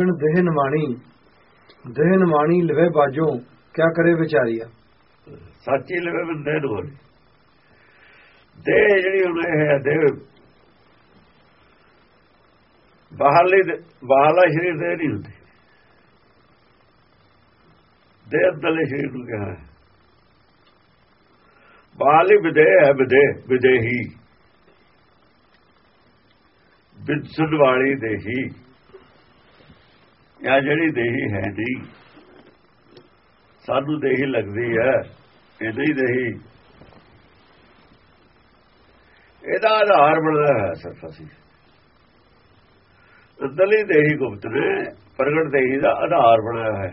ਬਿਨ ਦੇਹ ਨਮਾਣੀ ਦੇਹ ਨਮਾਣੀ ਲਵੇ ਬਾਜੋ, ਕਿਆ ਕਰੇ ਵਿਚਾਰੀਆ ਸੱਚੀ ਲਵੇ ਬੰਦੇ ਨੂੰ ਦੇ ਜਿਹੜੀ ਹੁਣ ਹੈ ਦੇ ਬਾਹਰਲੀ ਬਾਹਰਲਾ ਸ਼ਰੀਰ ਦੇ ਨਹੀਂ ਹੁੰਦੀ। ਦੇਹ ਦਲੇ ਸ਼ਰੀਰ ਨੂੰ ਕਿਹਾ ਹੈ। ਬਾਹਰਲੀ ਵਿਦੇਹ ਹੈ, ਵਿਦੇਹ, ਵਿਦੇਹੀ। ਵਿਦਸਨ ਵਾਲੀ ਦੇਹੀ। ਇਹ ਜਿਹੜੀ ਦੇਹੀ ਹੈ ਨਹੀਂ ਸਾਨੂੰ ਦੇਹੀ ਲੱਗਦੀ ਹੈ ਇਹ ਨਹੀਂ ਦੇਹੀ। ਇਹਦਾ ਆਧਾਰ ਬਣਦਾ ਹੈ ਸਿਰਫ ਅੰਦਰਲੀ ਦੇਹੀ ਗੁਪਤ ਨੇ, ਪ੍ਰਗਟ ਦੇਹੀ ਦਾ ਆਧਾਰ ਬਣਾਇਆ ਹੈ।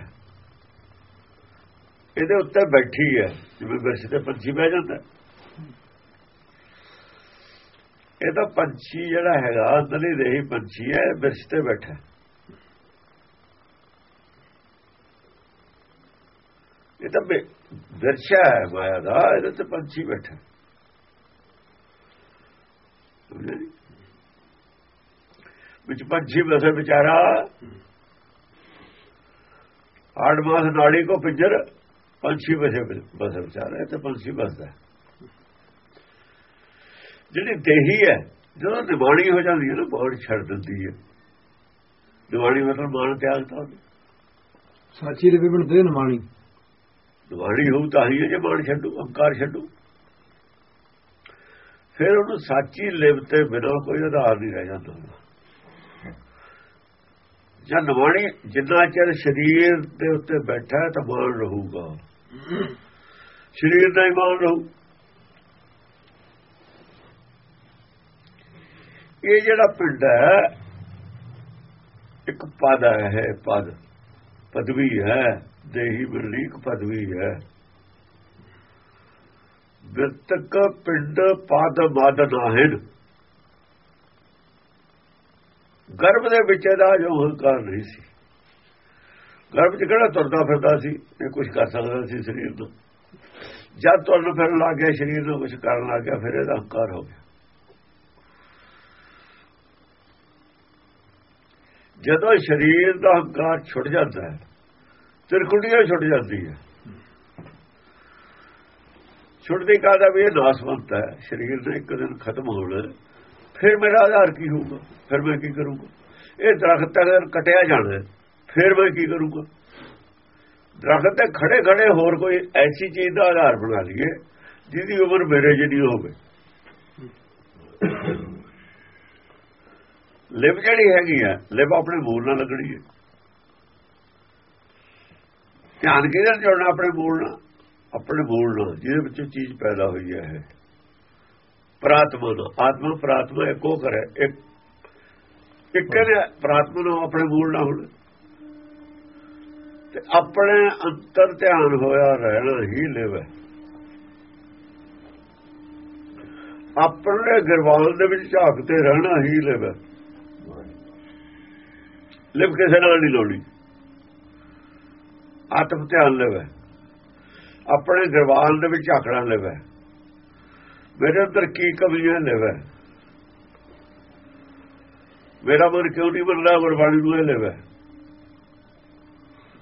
ਇਹਦੇ ਉੱਤੇ ਬੈਠੀ ਹੈ, ਜਿਵੇਂ ਵਿਰਸ ਤੇ ਪੰਛੀ ਬਹਿ ਜਾਂਦਾ। ਇਹ ਤਾਂ ਪੰਛੀ ਜਿਹੜਾ ਹੈਗਾ ਅੰਦਰਲੀ ਦੇਹੀ ਪੰਛੀ ਹੈ ਵਿਰਸ ਤੇ ਬੈਠਾ ਤਾਂ ਦਰਸ਼ਾ ਹੈ ਮਾਇਆ ਦਾ, ਇਹਦੇ ਤੇ ਪੰਛੀ ਬੈਠਾ। ਵਿੱਚ ਪੰਛੀ ਬਸੇ ਵਿਚਾਰਾ। ਆੜ ਮਾਸ ਨਾੜੀ ਕੋ ਪਿੰਜਰ, ਪੰਛੀ ਬਸੇ ਬਸੇ ਵਿਚਾਰਾ ਤੇ ਪੰਛੀ ਬਸਦਾ ਜਿਹੜੀ ਦੇਹੀ ਹੈ, ਜਦੋਂ ਦਿਵਾਣੀ ਹੋ ਜਾਂਦੀ ਹੈ ਨਾ ਬਹੁਤ ਛੱਡ ਦਿੰਦੀ ਹੈ। ਦਿਵਾਣੀ ਮਤਲਬ ਮਾਨ ਤਿਆਗ ਤਾਂ ਸਾਚੀ ਦੇ ਬਿਨ ਦੇਹ ਨਮਾਣੀ ਦਿਵਾਣੀ ਹੋਊ ਤਾਂ ਹੀ ਜੇ ਮਾਨ ਛੱਡੂ, ਅਹੰਕਾਰ ਛੱਡੂ। ਫਿਰ ਉਹਨੂੰ ਸਾਚੀ ਲਿਵ ਤੇ ਬਿਨਾਂ ਕੋਈ ਆਧਾਰ ਨਹੀਂ ਰਹਿ ਜਾਂਦਾ ਜਦ ਨਵਾਣੀ, ਜਿੰਨਾ ਚਿਰ ਸਰੀਰ ਦੇ ਉੱਤੇ ਬੈਠਾ ਤਾਂ ਮਾਨ ਰਹੂਗਾ। ਸਰੀਰ ਦਾ ਹੀ ਮਾਨ ਰਹੂ। ਇਹ ਜਿਹੜਾ ਪਿੰਡ ਹੈ, ਇੱਕ ਪਦ ਹੈ ਪਦ। ਪਦਵੀ ਹੈ। ਦੇਹੀ ਮਿਲਣੀ ਪਦਵੀ ਹੈ। ਵਿਰਤਕ ਪਿੰਡ ਪਦ ਮਦ ਨਾਹਿਨ। ਗਰਭ ਦੇ ਵਿੱਚ ਇਹਦਾ ਜੋ ਹੰਕਾਰ ਨਹੀਂ ਸੀ। ਗਰਭ 'ਚ ਕਿਹੜਾ ਤੁਰਦਾ ਫਿਰਦਾ ਸੀ? ਇਹ ਕੁਝ ਕਰ ਸਕਦਾ ਸੀ ਸਰੀਰ ਨੂੰ ਜਦ ਤੁਰਨ ਫਿਰਨ ਲੱਗ ਗਿਆ, ਸਰੀਰ ਨੂੰ ਕੁਝ ਕਰਨ ਲੱਗ ਗਿਆ, ਫਿਰ ਇਹਦਾ ਹੰਕਾਰ ਹੋ ਗਿਆ। ਜਦੋਂ ਸਰੀਰ ਦਾ ਹੰਕਾਰ ਛੁੱਟ ਜਾਂਦਾ ਹੈ ਸਿਰ ਤਿਰਕੁੜੀਆਂ ਛੁੱਟ ਜਾਂਦੀ ਹੈ। ਛੁੱਟਦੀ ਕਾਦਾ ਵੀ ਇਹ ਨਾਸਵੰਤ ਹੈ, ਸਰੀਰ ਦੇ ਇੱਕ ਦਿਨ ਖਤਮ ਹੋਣਾ, ਫਿਰ ਮੇਰਾ ਆਧਾਰ ਕੀ ਹੋਊਗਾ, ਫਿਰ ਮੈਂ ਕੀ ਕਰੂੰਗਾ? ਇਹ ਦਰਖਤ ਅਗਰ ਕਟਿਆ ਜਾਣਾ, ਫਿਰ ਮੈਂ ਕੀ ਕਰੂੰਗਾ? ਦਰਖਤ ਤੇ ਖੜੇ ਖੜੇ ਹੋਰ ਕੋਈ ਐਸੀ ਚੀਜ਼ ਦਾ ਆਧਾਰ ਬਣਾ ਲਈਏ, ਜਿਹਦੀ ਉਮਰ ਮੇਰੇ ਜਿਹੀ ਹੋਵੇ। ਲਿਵ ਜਿਹੜੀ ਹੈਗੀ ਆ ਲਿਵ ਆਪਣੇ ਮੂਲ ਨਾਲ ਲੱਗਣੀ ਹੈ। ਧਿਆਨ ਕਿਹਦੇ ਨਾਲ ਜੋੜਨਾ ਆਪਣੇ ਮੂਲ ਨਾਲ? ਆਪਣੇ ਮੂਲ ਨਾਲ, ਜਿਹਦੇ ਵਿੱਚੋਂ ਚੀਜ਼ ਪੈਦਾ ਹੋਈ ਹੈ ਪ੍ਰਾਤਮਾ ਨਾਲ। ਆਤਮਾ, ਪ੍ਰਾਤਮਾ ਇੱਕੋ ਕਰੇ ਇੱਕ ਇੱਕ ਨੇ ਪ੍ਰਾਤਮਾ ਨਾਲ ਆਪਣੇ ਮੂਲ ਨਾਲ ਹੁਣ। ਤੇ ਆਪਣੇ ਅੰਤਰ ਧਿਆਨ ਹੋਇਆ, ਰਹਿਣਾ ਹੀ ਲਿਵ ਆਪਣੇ ਗਰਵਾਲ ਦੇ ਵਿੱਚ ਝਾਕ ਤੇ ਰਹਿਣਾ ਹੀ ਲਿਵ ਲਿਵ ਕਿਸੇ ਨਾਲ ਨਹੀਂ ਲੋੜੀ ਆਤਮ ਧਿਆਨ ਲਵੇ। ਆਪਣੇ ਗਰਵਾਲ ਦੇ ਵਿੱਚ ਝਾਕਣਾ ਲਵੇ। ਮੇਰੇ ਅੰਦਰ ਕੀ ਕਮੀਆਂ ਲਵੇ। ਮੇਰਾ ਮਨ ਕਿਉਂ ਨਹੀਂ ਬਣਦਾ ਗੁਰਬਾਣੀ ਨੂੰ ਇਹ ਲਵੇ।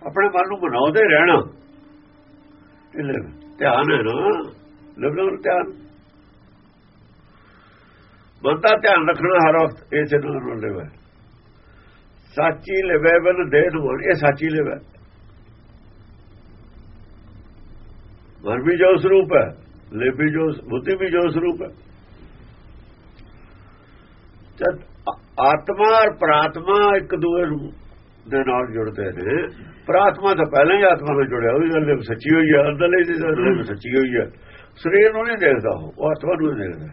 ਆਪਣੇ ਮਨ ਨੂੰ ਬਣਾਉਂਦੇ ਰਹਿਣਾ। ਇਹ ਧਿਆਨ ਹੈ ਨਾ। ਲਵਨ ਧਿਆਨ। ਬੰਦਾ ਧਿਆਨ ਰੱਖਣਾ ਹਰ ਵਕਤ ਇਸੇ ਨੂੰ ਲਵੇ। ਸਾਚੀ ਲਵੇ ਬਨ ਦੇ ਨੂੰ ਇਹ ਸਾਚੀ ਲਵੇ। ਮਨ ਵੀ ਜੋ ਸਰੂਪ ਹੈ ਲੈ ਵੀ ਜੋ ਬੁੱਧੀ ਵੀ ਜੋ ਸਰੂਪ ਹੈ। ਜਦ ਆਤਮਾ ਔਰ ਪ੍ਰਾਤਮਾ ਇੱਕ ਦੂਏ ਨੂੰ ਦੇ ਨਾਲ ਜੁੜਦੇ ਨੇ, ਪ੍ਰਾਤਮਾ ਤਾਂ ਪਹਿਲਾਂ ਹੀ ਆਤਮਾ ਨਾਲ ਜੁੜਿਆ ਹੋਈ ਗੱਲ ਸੱਚੀ ਹੋਈ ਹੈ ਅੰਦਰਲੇ ਦੀ ਗੱਲ ਸੱਚੀ ਹੋਈ ਹੈ। ਸਰੀਰ ਨੂੰ ਨਹੀਂ ਦੇਖਦਾ ਉਹ ਆਤਮਾ ਨੂੰ ਦੇਖਦਾ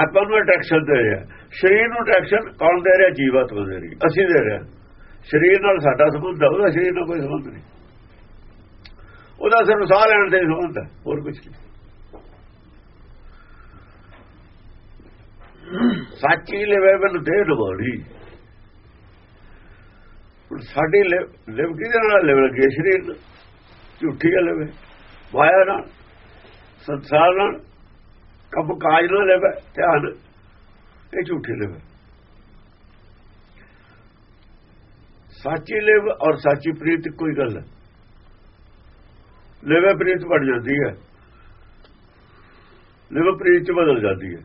ਆਤਮਾ ਨੂੰ ਅਟਰੈਕਸ਼ਨ ਦੇ ਰਿਹਾ ਸਰੀਰ ਨੂੰ ਅਟਰੈਕਸ਼ਨ ਕੌਣ ਦੇ ਰਿਹਾ? ਜੀਵਾਤਮਾ ਦੇ ਰਹੀ ਅਸੀਂ ਦੇ ਰਿਹਾ ਸਰੀਰ ਨਾਲ ਸਾਡਾ ਸੰਬੰਧ ਹੈ, ਉਹਦਾ ਸਰੀਰ ਨਾਲ ਕੋਈ ਸੰਬੰਧ ਨਹੀਂ। ਉਹਦਾ ਸਿਰ ਸਾਹ ਲੈਣ ਦੇ ਸੰਬੰਧ ਹੈ ਹੋਰ ਕੁਝ ਨਹੀਂ। ਸਾਚੀ ਲਿਵੇ ਬਨ ਦੇ ਦਵਾੜੀ ਸਾਡੀ ਲਿਵ ਕਿਹਦੇ ਨਾਲ ਲਿਵ ਲੱਗੇ, ਸਰੀਰ ਝੂਠੀ ਲਿਵੇ ਮਾਇਆ ਨਾਲ, ਸੰਸਾਰ ਨਾਲ ਕਬ ਕਾਜ ਨਾਲ ਲਿਵੇ, ਧਿਆਨ ਇਹ ਝੂਠੀ ਲਿਵੇ। ਸੱਚੀ ਲਿਵ ਔਰ ਸੱਚੀ ਪ੍ਰੀਤ ਕੋਈ ਗੱਲ ਹੈ ਲਿਵੇ ਪ੍ਰੀਤ ਬਣ ਜਾਂਦੀ ਹੈ। ਲਿਵ ਪ੍ਰੀਤ ਚ ਬਦਲ ਜਾਂਦੀ ਹੈ।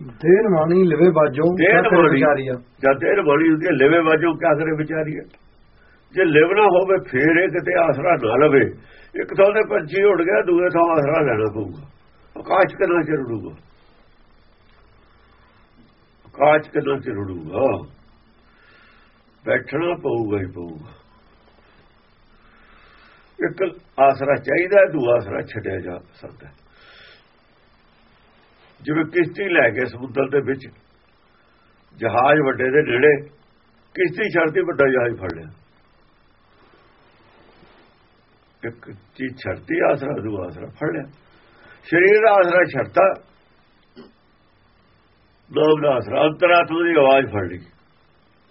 ਦੇਨ ਮਾਣੀ ਲਵੇ ਬਾਜੋਂ ਦੇਨ ਕਿਆ ਕਰੇ ਮਾਣੀ। ਵਿਚਾਰੀਆ ਜਦ ਇਹ ਬੜੀ ਹੁੰਦੀ ਹੈ ਲਿਵੇ ਵਾਜੋਂ ਕਿਆ ਕਰੇ ਵਿਚਾਰੀ ਹੈ ਜੇ ਲਿਵ ਨਾ ਹੋਵੇ ਫੇਰ ਇਹ ਕਿਤੇ ਆਸਰਾ ਨਾ ਲਵੇ। ਇੱਕ ਥਾਂ ਦੇ ਪੰਛੀ ਉੱਡ ਗਿਆ ਦੂਏ ਥਾਂ ਆਸਰਾ ਲੈਣਾ ਪਊਗਾ। ਆਕਾਸ਼ ਕਿੰਨਾ ਚਿਰ ਉਡੂਗਾ? ਆਕਾਸ਼ ਕਿੰਨਾ ਚਿਰ ਉਡੂਗਾ? ਬੈਠਣਾ ਪਊਗਾ ਹੀ ਪਊਗਾ। ਇੱਕ ਆਸਰਾ ਚਾਹੀਦਾ ਹੈ, ਦੂਆ ਆਸਰਾ ਛੱਡਿਆ ਜਾ ਸਕਦਾ। ਜਿਵੇਂ ਕਿਸ਼ਤੀ ਲੈ ਕੇ ਸਮੁੰਦਰ ਦੇ ਵਿੱਚ ਜਹਾਜ਼ ਵੱਡੇ ਦੇ ਨੇੜੇ ਕਿਸ਼ਤੀ ਛੜਦੀ ਵੱਡਾ ਜਹਾਜ਼ ਫੜ ਲਿਆ। ਇੱਕ ਚੀਜ਼ ਛੜਤੀ ਆਸਰਾ ਦੂ ਆਸਰਾ ਫੜ ਲਿਆ। ਸਰੀਰ ਦਾ ਆਸਰਾ ਛੜਤਾ ਨਾਮ ਦਾ ਆਸਰਾ ਅੰਤਰਾਤਮਾ ਦੀ ਆਵਾਜ਼ ਫੜ ਲਈ।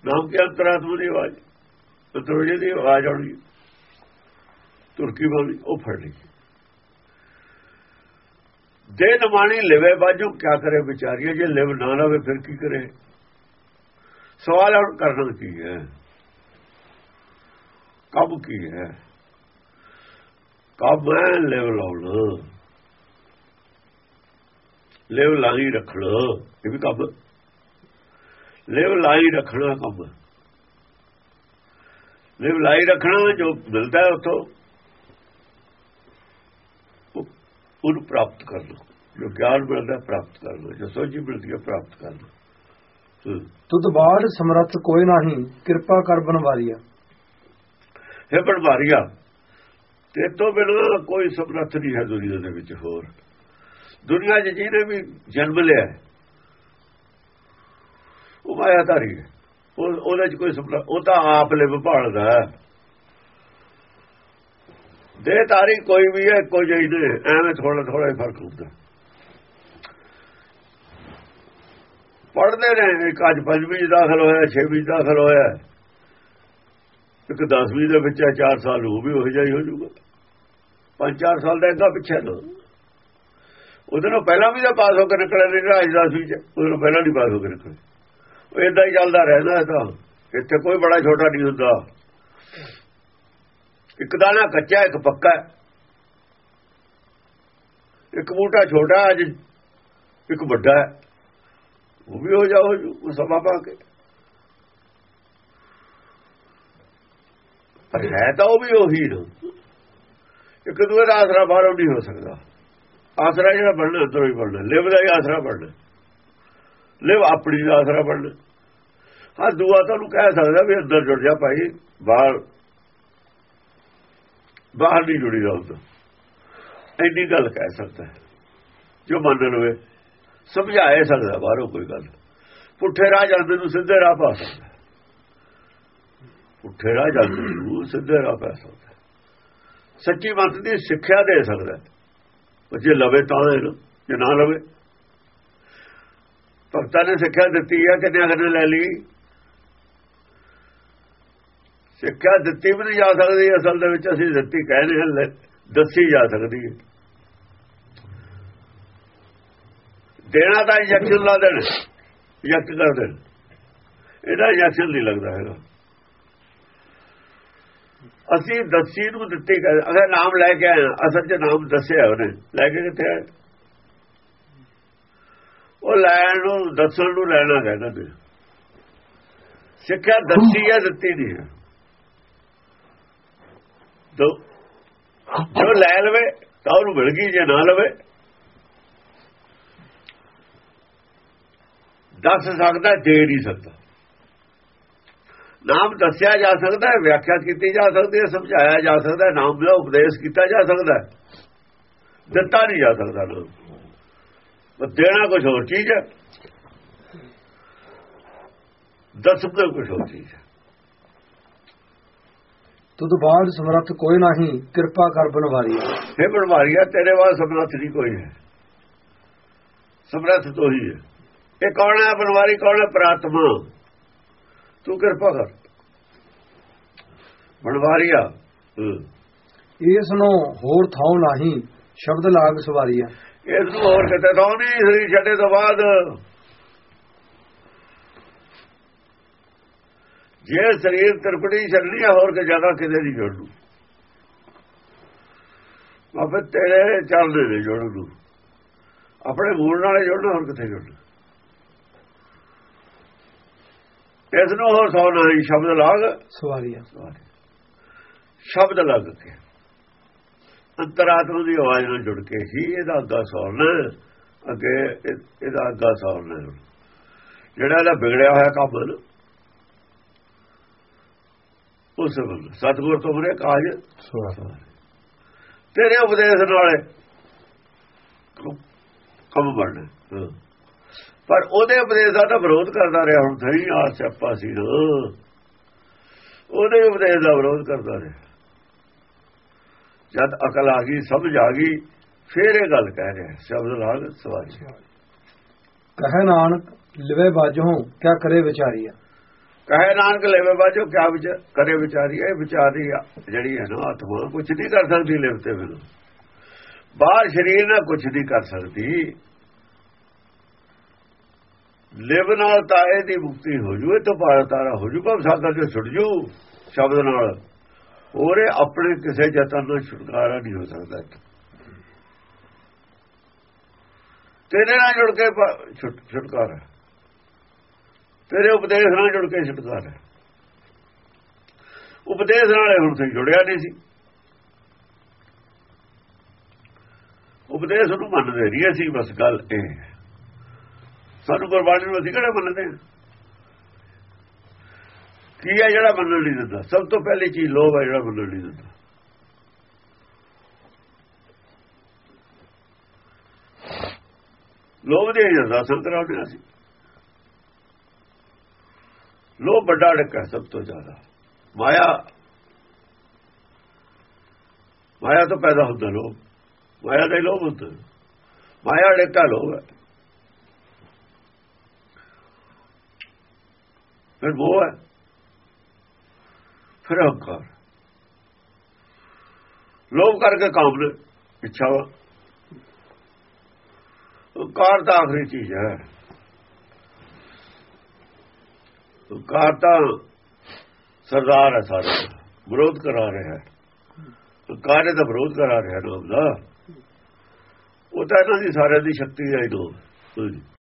ਨਾਮ ਕੀ ਅੰਤਰਾਤਮਾ ਦੀ ਆਵਾਜ਼। ਅੰਤਰੋਜੇ ਦੀ ਆਵਾਜ਼ ਆਉਣੀ। ਤੁਰਕੀ ਵਾਲੀ ਉਹ ਫੜ ਲਈ। ਦੇ ਨਮਾਣੀ ਲਿਵੇ ਬਾਜੂ ਕਿਆ ਕਰੇ ਵਿਚਾਰੀਏ, ਜੇ ਲਿਵ ਨਾ ਲਵੇ ਫਿਰ ਕੀ ਕਰੇ? ਸਵਾਲ ਹੁਣ ਕਰਨਾ ਕੀ ਹੈ? ਕਬ ਕੀ ਹੈ? ਕਬ ਹੈ ਲਿਵ ਲਾਉਣਾ। ਲਿਵ ਲਾਈ ਰੱਖਣਾ, ਇਹ ਵੀ ਕਬ ਲਿਵ ਲਾਈ ਰੱਖਣਾ ਕਬ ਲਿਵ ਲਾਈ ਰੱਖਣਾ ਜੋ ਮਿਲਦਾ ਹੈ ਉਤੋਂ ਉਹਨੂੰ ਪ੍ਰਾਪਤ ਕਰਨਾ ਜੋ ਗਿਆਨ ਮਿਲਦਾ ਪ੍ਰਾਪਤ ਕਰਨਾ ਜੋ ਸੋਝੀ ਮਿਲਦੀ ਹੈ ਪ੍ਰਾਪਤ ਕਰਨਾ ਹੂੰ। ਤੁਧ ਬਾੜ ਸਮਰੱਥ ਕੋਈ ਨਹੀਂ ਕਿਰਪਾ ਕਰ ਬਨਵਾਰੀਆ ਇਹ ਬਣਵਾਰੀਆ ਤੇ ਤੋਂ ਬਿਨਾਂ ਕੋਈ ਸਮਰੱਥ ਨਹੀਂ ਹੈ ਦੁਨੀਆ ਦੇ ਵਿੱਚ ਹੋਰ। ਦੁਨੀਆ 'ਚ ਜਿਹਨੇ ਵੀ ਜਨਮ ਲਿਆ ਹੈ, ਉਹ ਮਾਇਆਧਾਰੀ ਹੈ। ਉਹ ਉਹਦੇ 'ਚ ਕੋਈ ਸਮਰੱਥ ਉਹ ਤਾਂ ਆਪ ਲਿਵ ਭਾਲਦਾ ਹੈ। ਦੇ ਤਾਰੀ ਕੋਈ ਵੀ ਹੈ, ਕੋਈ ਜਿਹੀ ਨੇ ਐਵੇਂ ਥੋੜਾ ਥੋੜਾ ਹੀ ਫ਼ਰਕ ਹੁੰਦਾ। ਪੜਦੇ ਨੇ, ਇੱਕ ਅੱਜ ਪੰਜਵੀਂ 'ਚ ਦਾਖਲ ਹੋਇਆ, ਛੇਵੀਂ 'ਚ ਦਾਖਲ ਹੋਇਆ। ਇੱਕ 10ਵੀਂ ਦੇ ਵਿੱਚ 4 ਸਾਲ, ਉਹ ਵੀ ਹੋ ਜਾਈ ਹੋ ਜਾਊਗਾ। 5-4 ਸਾਲ ਦਾ ਅੱਗਾ ਪਿੱਛੇ ਨਾ ਉਹਦੇ ਨਾਲ ਪਹਿਲਾਂ ਵੀ ਤਾਂ ਪਾਸ ਹੋ ਕੇ ਨਿਕਲੇ ਨੇ ਰਾਜ 10ਵੀਂ ਚ, ਉਹਦੇ ਨਾਲ ਪਹਿਲਾਂ ਨਹੀਂ ਪਾਸ ਹੋ ਕੇ ਨਿਕਲੇ ਉਹ ਇਦਾਂ ਹੀ ਚੱਲਦਾ ਰਹਿੰਦਾ ਇਹ ਤਾਂ। ਇੱਥੇ ਕੋਈ ਬੜਾ ਛੋਟਾ ਨਹੀਂ ਹੁੰਦਾ। ਇੱਕ ਦਾਣਾ ਕੱਚਾ, ਇੱਕ ਪੱਕਾ ਇੱਕ ਬੂਟਾ ਛੋਟਾ ਅੱਜ, ਇੱਕ ਵੱਡਾ ਉਹ ਵੀ ਹੋ ਜਾਓ ਉਹ ਸਭਾ ਪਾ ਕੇ। ਪਰ ਹੈ ਤਾਂ ਉਹ ਵੀ ਉਹੀ ਨਾ। ਇੱਕ ਦੂਏ ਦਾ ਆਸਰਾ ਬਾਹਰੋਂ ਨਹੀਂ ਹੋ ਸਕਦਾ। ਆਸਰਾ ਜਿਹੜਾ ਬਣਨਾ ਅੰਦਰੋਂ ਹੀ ਬਣਨਾ। ਲਿਵ ਦਾ ਹੀ ਆਸਰਾ ਬਣਨਾ। ਲਿਵ ਆਪਣੀ ਦਾ ਆਸਰਾ ਬਣਨਾ। ਹਾਂ ਦੂਆ ਤੁਹਾਨੂੰ ਕਹਿ ਸਕਦਾ ਵੀ ਅੰਦਰ ਜੁੜ ਜਾ ਭਾਈ, ਬਾਹਰ ਬਾਹਰ ਨਹੀਂ ਜੁੜੀ ਦਾ ਹੁੰਦਾ ਐਡੀ ਗੱਲ ਕਹਿ ਸਕਦਾ ਜੋ ਮੰਨ ਲਵੇ ਸਮਝਾਏ ਸਕਦਾ ਬਾਹਰੋਂ ਕੋਈ ਗੱਲ। ਪੁੱਠੇ ਰਾਹ ਜਾਂਦੇ ਨੂੰ ਸਿੱਧੇ ਰਾਹ ਪਾ ਸਕਦਾ ਪੁੱਠੇ ਰਾਹ ਜਾਂਦੇ ਨੂੰ ਸਿੱਧੇ ਰਾਹ ਪਾ ਸਕਦਾ ਸੱਚੀ ਮਤ ਦੀ ਸਿੱਖਿਆ ਦੇ ਸਕਦਾ ਪਰ ਜੇ ਲਵੇ ਤਾਂ ਇਹਨੂੰ ਜੇ ਨਾ ਲਵੇ। ਭਗਤਾਂ ਨੇ ਸਿੱਖਿਆ ਦਿੱਤੀ ਹੈ ਕਿ ਨਿਆਗਨ ਲੈ ਲਈ? ਸਿੱਖਿਆ ਦਿੱਤੀ ਵੀ ਨਹੀਂ ਜਾ ਸਕਦੀ, ਅਸਲ ਦੇ ਵਿੱਚ ਅਸੀਂ ਦਿੱਤੀ ਕਹਿੰਦੇ ਹਾਂ ਦੱਸੀ ਜਾ ਸਕਦੀ ਹੈ। ਦੇਣਾ ਤਾਂ ਇੰਜੈਕਸ਼ਨ ਲਾ ਦੇਣ ਇੰਜੈਕਟ ਕਰ ਦੇਣ। ਇਹਦਾ ਇੰਜੈਕਸ਼ਨ ਨਹੀਂ ਲੱਗਦਾ ਹੈਗਾ। ਅਸੀਂ ਦੱਸੀ ਨੂੰ ਦਿੱਤੀ ਕਰ ਅਗਰ ਨਾਮ ਲੈ ਕੇ ਆਇਆ ਅਸਲ 'ਚ ਨਾਮ ਦੱਸਿਆ ਉਹਨੇ, ਲੈ ਕੇ ਕਿੱਥੇ ਆਏ? ਉਹ ਲੈਣ ਨੂੰ, ਦੱਸਣ ਨੂੰ ਲੈਣਾ ਕਹਿੰਦਾ ਤੇ ਸਿੱਖਿਆ ਦੱਸੀ ਹੈ ਦਿੱਤੀ ਨਹੀਂ ਹੈ। ਜੋ ਲੈ ਲਵੇ ਤਾਂ ਉਹਨੂੰ ਮਿਲ ਗਈ, ਜੇ ਨਾ ਲਵੇ। ਦੱਸ ਸਕਦਾ, ਦੇ ਨਹੀਂ ਸਕਦਾ। ਨਾਮ ਦੱਸਿਆ ਜਾ ਸਕਦਾ ਹੈ ਵਿਆਖਿਆ ਕੀਤੀ ਜਾ ਸਕਦੀ ਹੈ, ਸਮਝਾਇਆ ਜਾ ਸਕਦਾ ਹੈ, ਨਾਮ ਦਾ ਉਪਦੇਸ਼ ਕੀਤਾ ਜਾ ਸਕਦਾ ਹੈ। ਦਿੱਤਾ ਨਹੀਂ ਜਾ ਸਕਦਾ ਨਾਮ। ਦੇਣਾ ਕੁਝ ਹੋਰ ਚੀਜ਼ ਹੈ। ਦੱਸਣਾ ਕੁਝ ਹੋਰ ਚੀਜ਼ ਹੈ। ਤੁਧ ਬਾੜ ਸਮਰੱਥ ਕੋਈ ਨਹੀਂ ਕਿਰਪਾ ਕਰ ਬਨਵਾਰੀਆ ਇਹ ਬਣਵਾਰੀਆ ਤੇਰੇ ਬਾਅਦ ਸਮਰੱਥ ਨਹੀਂ ਕੋਈ ਹੈ। ਸਮਰੱਥ ਤੋਂ ਹੀ ਹੈ। ਇਹ ਕੌਣ ਹੈ ਬਣਵਾਰੀ ਕੌਣ ਹੈ ਪ੍ਰਾਤਮਾ? ਤੂੰ ਕਿਰਪਾ ਕਰ। ਬਣਵਾਰੀਆ ਹੂੰ। ਇਸ ਨੂੰ ਹੋਰ ਥਾਉ ਨਹੀਂ ਸ਼ਬਦ ਲਾਗ ਸਵਾਰੀਆ ਇਸ ਨੂੰ ਹੋਰ ਕਿਤੇ ਤੋਂ ਨਹੀਂ ਸਰੀਰ ਛੱਡੇ ਤੋਂ ਬਾਅਦ ਜੇ ਸਰੀਰ ਤਰਪੜੀ ਚੱਲਣੀ ਹੈ ਹੋਰ ਕਿ ਜਗ੍ਹਾ ਕਿਤੇ ਨਹੀਂ ਜੋੜੂ ਆਪੇ ਤੇਰੇ ਚੱਲਦੇ ਨੇ ਜੋੜਨ ਨੂੰ। ਆਪਣੇ ਮੂਲ ਨਾਲੇ ਜੋੜਨਾ ਹੋਰ ਕਿੱਥੇ ਜੋੜਨਾ? ਇਸ ਨੂੰ ਹੋਰ ਸੌ ਨਹੀਂ ਸ਼ਬਦ ਲਾਗ। ਸਵਾਰੀਆ ਸ਼ਬਦ ਲੱਗ ਕੇ। ਅੰਤਰਾਤਮਾ ਦੀ ਆਵਾਜ਼ ਨਾਲ ਜੁੜ ਕੇ ਹੀ ਇਹਦਾ ਅੱਗਾ ਸੌਰਨਾ ਅੱਗੇ ਇਹ- ਇਹਦਾ ਅੱਗਾ ਸੌਰਨਾ ਜਿਹੜਾ ਇਹਦਾ ਵਿਗੜਿਆ ਹੋਇਆ ਕੰਮ ਉਸ ਵੱਲ ਸਤਿਗੁਰ ਤੋਂ ਮਰੇ ਕਾਜ। ਤੇਰੇ ਉਪਦੇਸ਼ ਨਾਲ ਕੰਮ ਬਣਨਾ। ਪਰ ਉਹਦੇ ਉਪਦੇਸ਼ ਦਾ ਤਾਂ ਵਿਰੋਧ ਕਰਦਾ ਰਿਹਾ ਹੁਣ ਸਹੀ ਆ ਸਿਆਪਾ ਸੀ। ਉਹਦੇ ਉਪਦੇਸ਼ ਦਾ ਵਿਰੋਧ ਕਰਦਾ ਰਿਹਾ। ਜਦ ਅਕਲ ਆ ਗਈ ਸਮਝ ਆ ਗਈ ਫੇਰ ਇਹ ਗੱਲ ਕਹਿ ਰਿਹਾ। ਸ਼ਬਦ ਲਾਗ ਸਵਾਰੀ। ਕਹੇ ਨਾਨਕ ਲਿਵੇ ਬਾਜੋਂ ਕਿਆ ਕਰੇ ਵਿਚਾਰੀਆ? ਕਹੇ ਨਾਨਕ ਲੈਵੇ ਬਾਜੋ, ਕਿਆ ਵਿਚ? ਕਰੇ ਵਿਚਾਰੀ, ਇਹ ਵਿਚਾਰੀ ਜਿਹੜੀ ਹੈ ਨਾ ਆਤਮਾ ਕੁਝ ਨਹੀਂ ਕਰ ਸਕਦੀ ਲਿਵਤੇ ਬਿਨਾਂ ਬਾਹਰ ਸਰੀਰ ਨਾਲ ਕੁਝ ਨਹੀਂ ਕਰ ਸਕਦੀ। ਲਿਵ ਨਾਲ ਤਾਏ ਦੀ ਮੁਕਤੀ ਹੋ ਜੂ, ਇਹ ਤੋਂ ਪਾਰ ਤਾਰਾ ਹੋ ਜੂ, ਭਾਵ ਸਾਗਰ ਜੋ ਛੁੱਟ ਜੂ, ਸ਼ਬਦ ਨਾਲ। ਹੋਰੇ ਆਪਣੇ ਕਿਸੇ ਜਤਨ ਨਾਲ ਛੁਟਕਾਰਾ ਨਹੀਂ ਹੋ ਸਕਦਾ ਤੇਰੇ ਨਾਲ ਜੁੜ ਕੇ ਛੁਟਕਾਰਾ। ਤੇਰੇ ਉਪਦੇਸ਼ ਨਾਲ ਜੁੜ ਕੇ ਛੁਟਕਾਰਾ ਉਪਦੇਸ਼ ਨਾਲ ਹੁਣ ਤੇ ਜੁੜਿਆ ਨਹੀਂ ਸੀ। ਉਪਦੇਸ਼ ਨੂੰ ਮੰਨਦੇ ਨਹੀਂ ਸੀ ਬਸ ਗੱਲ ਇਹ ਹੈ। ਸਾਨੂੰ ਗੁਰਬਾਣੀ ਨੂੰ ਅਸੀਂ ਕਿਹੜਾ ਮੰਨਦੇ ਹਾਂ? ਕੀ ਹੈ ਜਿਹੜਾ ਮੰਨਣ ਨਹੀਂ ਦਿੰਦਾ? ਸਭ ਤੋਂ ਪਹਿਲੀ ਚੀਜ਼ ਲੋਭ ਹੈ ਜਿਹੜਾ ਮੰਨਣ ਨਹੀਂ ਦਿੰਦਾ। ਲੋਭ ਦੇ ਜਾਂਦਾ ਸੰਤਰਾਉ ਨੇ ਅਸੀਂ ਲੋਭ ਵੱਡਾ ਡੱਕਾ ਸਭ ਤੋਂ ਜ਼ਿਆਦਾ। ਮਾਇਆ ਮਾਇਆ ਤੋਂ ਪੈਦਾ ਹੁੰਦਾ ਲੋਭ। ਮਾਇਆ ਦਾ ਲੋਭ ਹੁੰਦਾ। ਮਾਇਆ ਡੱਕਾ ਲੋਭ ਹੈ। ਫਿਰ ਉਹ ਹੈ। ਫਿਰ ਹੰਕਾਰ ਲੋਭ ਕਰਕੇ ਕਾਮ ਨੇ ਇੱਛਾ ਕਾਰ ਤਾਂ ਆਖਰੀ ਚੀਜ਼ ਹੈ। ਕਾਰ ਤਾਂ ਸਰਦਾਰ ਹੈ ਸਾਰੇ। ਵਿਰੋਧ ਕਰਾ ਰਿਹਾ ਹੈ। ਕਾਰੇ ਦਾ ਵਿਰੋਧ ਕਰਾ ਰਿਹਾ ਲੋਕ ਦਾ। ਉਹ ਤਾਂ ਇਹਨਾਂ ਦੀ ਸਾਰਿਆਂ ਦੀ ਸ਼ਕਤੀ ਹੈ ਲੋਕ।